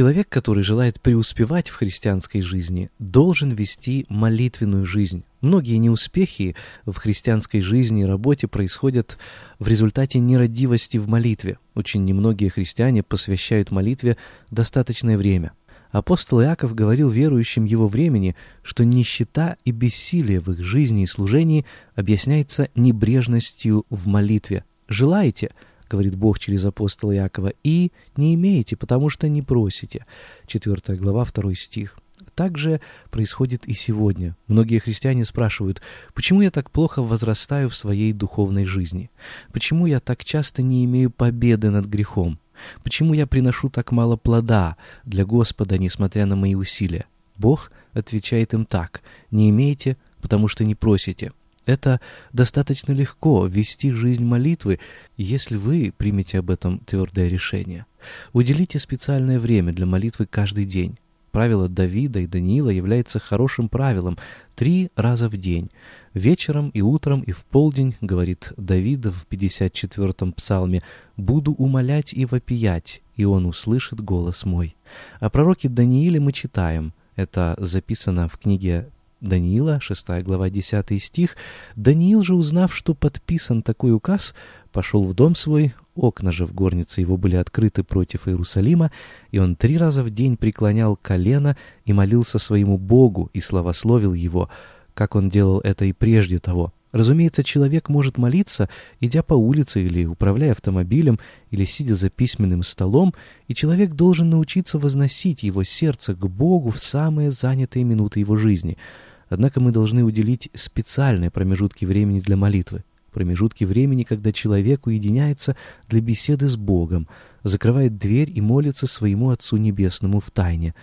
Человек, который желает преуспевать в христианской жизни, должен вести молитвенную жизнь. Многие неуспехи в христианской жизни и работе происходят в результате нерадивости в молитве. Очень немногие христиане посвящают молитве достаточное время. Апостол Иаков говорил верующим его времени, что нищета и бессилие в их жизни и служении объясняется небрежностью в молитве. «Желаете?» Говорит Бог через апостола Иакова, и не имеете, потому что не просите. 4 глава, 2 стих. Так же происходит и сегодня. Многие христиане спрашивают, почему я так плохо возрастаю в своей духовной жизни? Почему я так часто не имею победы над грехом? Почему я приношу так мало плода для Господа, несмотря на мои усилия? Бог отвечает им так, не имеете, потому что не просите. Это достаточно легко вести жизнь молитвы, если вы примете об этом твердое решение. Уделите специальное время для молитвы каждый день. Правило Давида и Даниила является хорошим правилом три раза в день. Вечером и утром и в полдень, говорит Давид в 54-м псалме, «Буду умолять и вопиять, и он услышит голос мой». О пророке Данииле мы читаем. Это записано в книге Даниила, 6 глава, 10 стих. Даниил же, узнав, что подписан такой указ, пошел в дом свой, окна же в горнице его были открыты против Иерусалима, и он три раза в день преклонял колено и молился своему Богу и славословил его, как он делал это и прежде того. Разумеется, человек может молиться, идя по улице или управляя автомобилем, или сидя за письменным столом, и человек должен научиться возносить его сердце к Богу в самые занятые минуты его жизни — Однако мы должны уделить специальные промежутки времени для молитвы. Промежутки времени, когда человек уединяется для беседы с Богом, закрывает дверь и молится своему Отцу Небесному в тайне.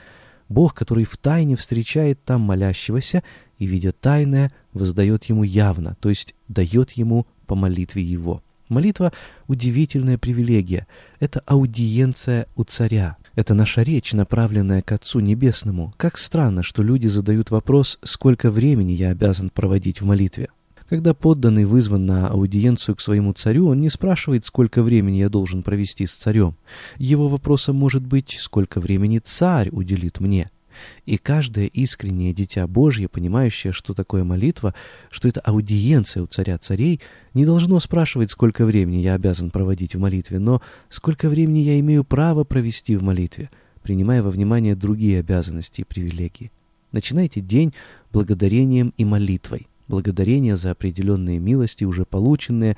Бог, который в тайне встречает там молящегося и, видя тайное, воздает ему явно, то есть дает ему по молитве его. Молитва — удивительная привилегия. Это аудиенция у царя. Это наша речь, направленная к Отцу Небесному. Как странно, что люди задают вопрос, сколько времени я обязан проводить в молитве. Когда подданный вызван на аудиенцию к своему царю, он не спрашивает, сколько времени я должен провести с царем. Его вопросом может быть, сколько времени царь уделит мне. И каждое искреннее дитя Божье, понимающее, что такое молитва, что это аудиенция у царя царей, не должно спрашивать, сколько времени я обязан проводить в молитве, но сколько времени я имею право провести в молитве, принимая во внимание другие обязанности и привилегии. Начинайте день благодарением и молитвой. Благодарение за определенные милости, уже полученные,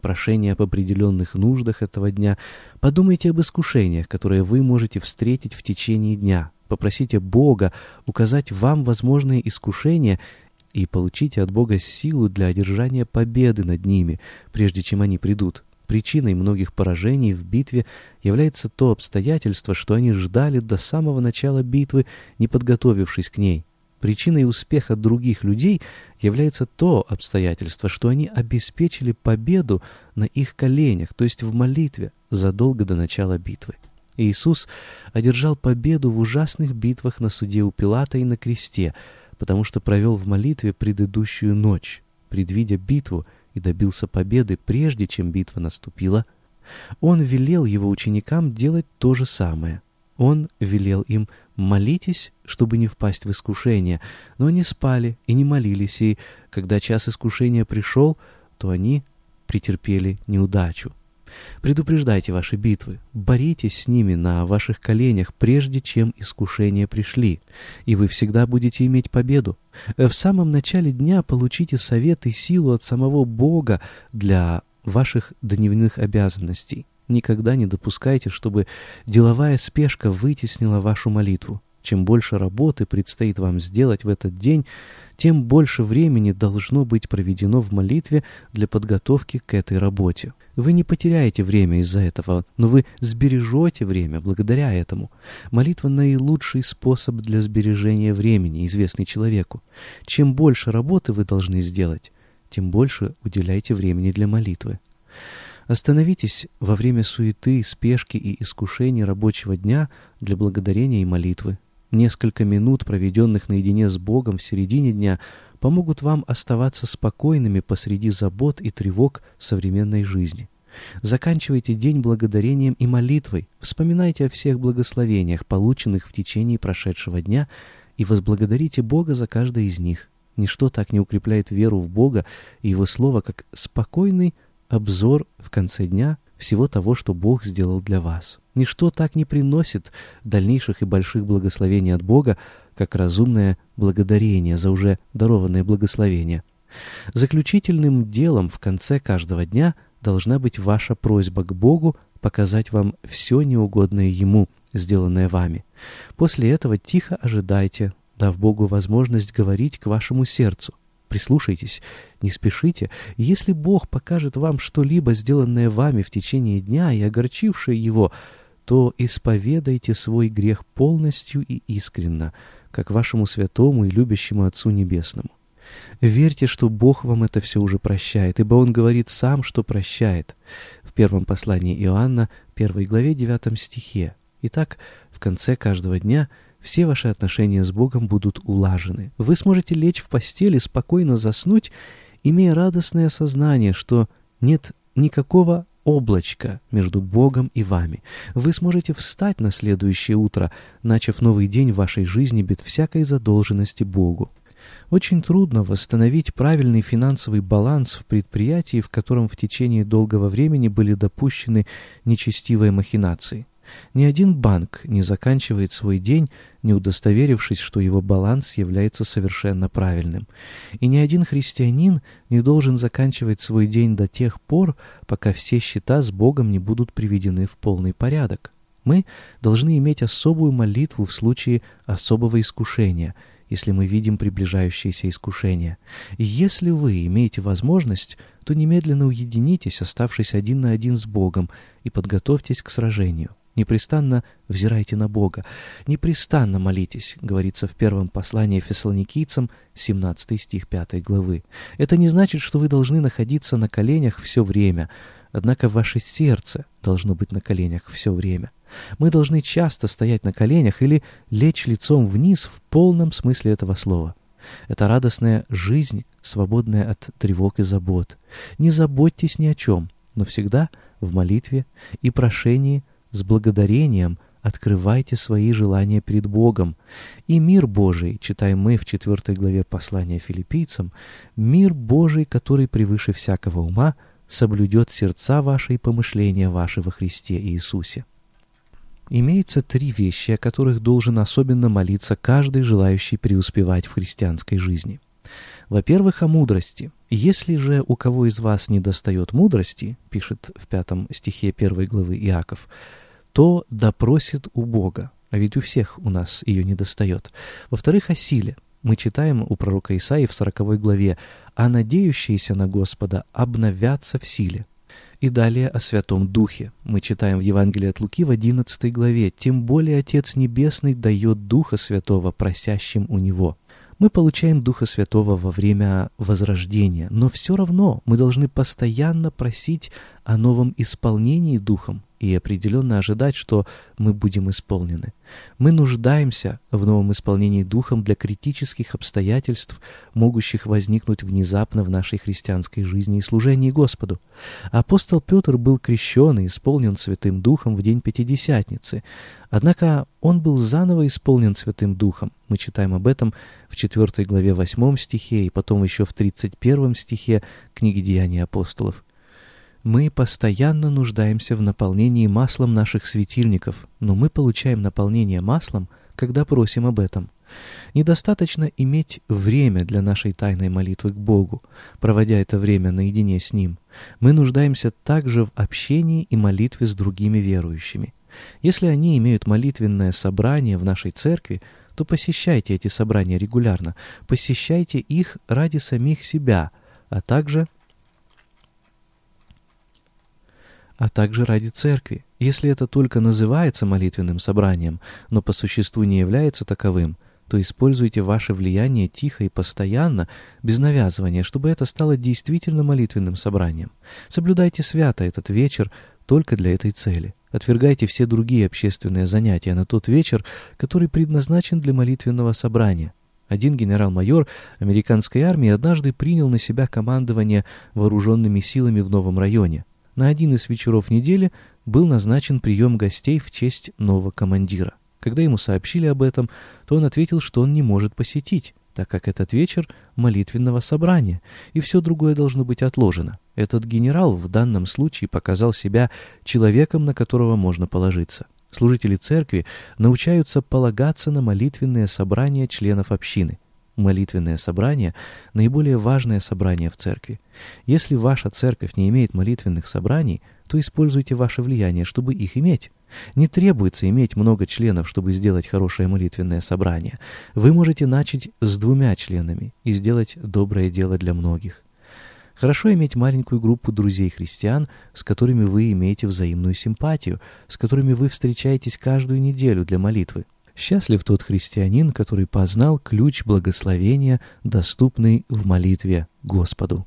прошение об определенных нуждах этого дня. Подумайте об искушениях, которые вы можете встретить в течение дня, Попросите Бога указать вам возможные искушения и получите от Бога силу для одержания победы над ними, прежде чем они придут. Причиной многих поражений в битве является то обстоятельство, что они ждали до самого начала битвы, не подготовившись к ней. Причиной успеха других людей является то обстоятельство, что они обеспечили победу на их коленях, то есть в молитве, задолго до начала битвы. Иисус одержал победу в ужасных битвах на суде у Пилата и на кресте, потому что провел в молитве предыдущую ночь, предвидя битву, и добился победы, прежде чем битва наступила, он велел его ученикам делать то же самое. Он велел им «молитесь, чтобы не впасть в искушение», но они спали и не молились, и когда час искушения пришел, то они претерпели неудачу. Предупреждайте ваши битвы, боритесь с ними на ваших коленях, прежде чем искушения пришли, и вы всегда будете иметь победу. В самом начале дня получите совет и силу от самого Бога для ваших дневных обязанностей. Никогда не допускайте, чтобы деловая спешка вытеснила вашу молитву. Чем больше работы предстоит вам сделать в этот день, тем больше времени должно быть проведено в молитве для подготовки к этой работе. Вы не потеряете время из-за этого, но вы сбережете время благодаря этому. Молитва – наилучший способ для сбережения времени, известный человеку. Чем больше работы вы должны сделать, тем больше уделяйте времени для молитвы. Остановитесь во время суеты, спешки и искушений рабочего дня для благодарения и молитвы. Несколько минут, проведенных наедине с Богом в середине дня, помогут вам оставаться спокойными посреди забот и тревог современной жизни. Заканчивайте день благодарением и молитвой, вспоминайте о всех благословениях, полученных в течение прошедшего дня, и возблагодарите Бога за каждое из них. Ничто так не укрепляет веру в Бога и Его Слово, как спокойный обзор в конце дня – всего того, что Бог сделал для вас. Ничто так не приносит дальнейших и больших благословений от Бога, как разумное благодарение за уже дарованное благословение. Заключительным делом в конце каждого дня должна быть ваша просьба к Богу показать вам все неугодное Ему, сделанное вами. После этого тихо ожидайте, дав Богу возможность говорить к вашему сердцу. Прислушайтесь, не спешите. Если Бог покажет вам что-либо, сделанное вами в течение дня и огорчившее его, то исповедайте свой грех полностью и искренно, как вашему святому и любящему Отцу Небесному. Верьте, что Бог вам это все уже прощает, ибо Он говорит сам, что прощает. В первом послании Иоанна, первой главе, девятом стихе. Итак, в конце каждого дня – все ваши отношения с Богом будут улажены. Вы сможете лечь в постели, спокойно заснуть, имея радостное сознание, что нет никакого облачка между Богом и вами. Вы сможете встать на следующее утро, начав новый день в вашей жизни без всякой задолженности Богу. Очень трудно восстановить правильный финансовый баланс в предприятии, в котором в течение долгого времени были допущены нечестивые махинации. Ни один банк не заканчивает свой день, не удостоверившись, что его баланс является совершенно правильным. И ни один христианин не должен заканчивать свой день до тех пор, пока все счета с Богом не будут приведены в полный порядок. Мы должны иметь особую молитву в случае особого искушения, если мы видим приближающееся искушение. И если вы имеете возможность, то немедленно уединитесь, оставшись один на один с Богом, и подготовьтесь к сражению. Непрестанно взирайте на Бога. Непрестанно молитесь, говорится в первом послании фессалоникийцам, 17 стих 5 главы. Это не значит, что вы должны находиться на коленях все время, однако ваше сердце должно быть на коленях все время. Мы должны часто стоять на коленях или лечь лицом вниз в полном смысле этого слова. Это радостная жизнь, свободная от тревог и забот. Не заботьтесь ни о чем, но всегда в молитве и прошении с благодарением открывайте свои желания перед Богом. И мир Божий, читаем мы в 4 главе послания филиппийцам, мир Божий, который превыше всякого ума, соблюдет сердца ваши и помышления ваши во Христе Иисусе. Имеется три вещи, о которых должен особенно молиться каждый желающий преуспевать в христианской жизни. Во-первых, о мудрости. «Если же у кого из вас не достает мудрости, — пишет в пятом стихе первой главы Иаков, — то допросит у Бога, а ведь у всех у нас ее не достает. Во-вторых, о силе. Мы читаем у пророка Исаии в 40 главе, «А надеющиеся на Господа обновятся в силе». И далее о Святом Духе. Мы читаем в Евангелии от Луки в 11 главе, «Тем более Отец Небесный дает Духа Святого просящим у Него». Мы получаем Духа Святого во время возрождения, но все равно мы должны постоянно просить о новом исполнении Духом, и определенно ожидать, что мы будем исполнены. Мы нуждаемся в новом исполнении Духом для критических обстоятельств, могущих возникнуть внезапно в нашей христианской жизни и служении Господу. Апостол Петр был крещен и исполнен Святым Духом в день Пятидесятницы. Однако он был заново исполнен Святым Духом. Мы читаем об этом в 4 главе 8 стихе и потом еще в 31 стихе книги «Деяния апостолов». Мы постоянно нуждаемся в наполнении маслом наших светильников, но мы получаем наполнение маслом, когда просим об этом. Недостаточно иметь время для нашей тайной молитвы к Богу, проводя это время наедине с Ним. Мы нуждаемся также в общении и молитве с другими верующими. Если они имеют молитвенное собрание в нашей церкви, то посещайте эти собрания регулярно, посещайте их ради самих себя, а также а также ради церкви. Если это только называется молитвенным собранием, но по существу не является таковым, то используйте ваше влияние тихо и постоянно, без навязывания, чтобы это стало действительно молитвенным собранием. Соблюдайте свято этот вечер только для этой цели. Отвергайте все другие общественные занятия на тот вечер, который предназначен для молитвенного собрания. Один генерал-майор американской армии однажды принял на себя командование вооруженными силами в новом районе на один из вечеров недели был назначен прием гостей в честь нового командира. Когда ему сообщили об этом, то он ответил, что он не может посетить, так как этот вечер молитвенного собрания, и все другое должно быть отложено. Этот генерал в данном случае показал себя человеком, на которого можно положиться. Служители церкви научаются полагаться на молитвенные собрания членов общины. Молитвенное собрание – наиболее важное собрание в церкви. Если ваша церковь не имеет молитвенных собраний, то используйте ваше влияние, чтобы их иметь. Не требуется иметь много членов, чтобы сделать хорошее молитвенное собрание. Вы можете начать с двумя членами и сделать доброе дело для многих. Хорошо иметь маленькую группу друзей-христиан, с которыми вы имеете взаимную симпатию, с которыми вы встречаетесь каждую неделю для молитвы. Счастлив тот христианин, который познал ключ благословения, доступный в молитве Господу.